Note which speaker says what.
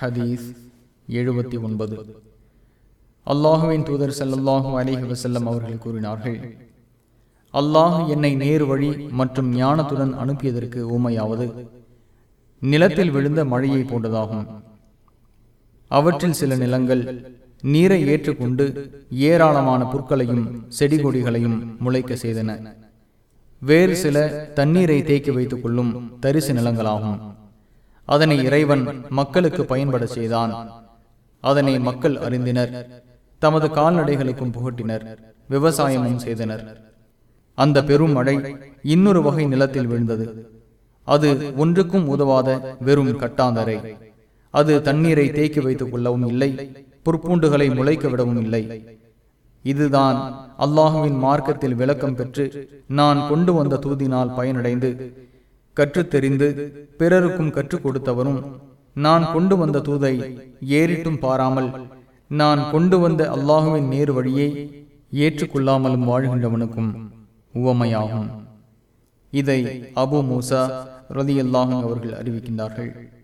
Speaker 1: ஹதீஸ் எழுபத்தி ஒன்பது. அல்லாஹுவின் தூதர் ஸல்லல்லாஹு அலிஹி வசல்லம் அவர்கள் கூறினார்கள் அல்லாஹ் என்னை நேர் வழி மற்றும் ஞானத்துடன் அனுப்பியதற்கு ஊமையாவது. நிலத்தில் விழுந்த மழையை போன்றதாகும். அவற்றில் சில நிலங்கள் நீரை ஏற்றுக்கொண்டு ஏராளமான புற்களையும் செடி கொடிகளையும் முளைக்க செய்தன. வேறு சில தண்ணீரை தேக்கி வைத்துக் கொள்ளும் தரிசு நிலங்களாகும். அதனை இறைவன் மக்களுக்கு பயன்பட செய்தான். அதனை மக்கள் அறிந்தினர். தமது கால்நடைகளுக்கும் புகட்டினர். விவசாயமும் செய்தனர். அந்த பெரும் மழை இன்னொரு வகை நிலத்தில் விழுந்தது. அது ஒன்றுக்கும் உதவாத வெறும் கட்டாந்தரை. அது தண்ணீரை தேக்கி வைத்துக் கொள்ளவும் இல்லை புற்பூண்டுகளை முளைக்க விடவும் இல்லை. இதுதான் அல்லாஹுவின் மார்க்கத்தில் விளக்கம் பெற்று நான் கொண்டு வந்த தூதினால் பயனடைந்து கற்றுத் தெரிந்து பிறருக்கும் கற்றுக் கொடுத்தவரும் நான் கொண்டு வந்த தூதை ஏறிட்டும் பாராமல் நான் கொண்டு வந்த அல்லாஹுவின் நேரு வழியை ஏற்றுக்கொள்ளாமலும் வாழ்கின்றவனுக்கும் உவமையாகும். இதை அபு மூசா ரதி அவர்கள் அறிவிக்கின்றார்கள்.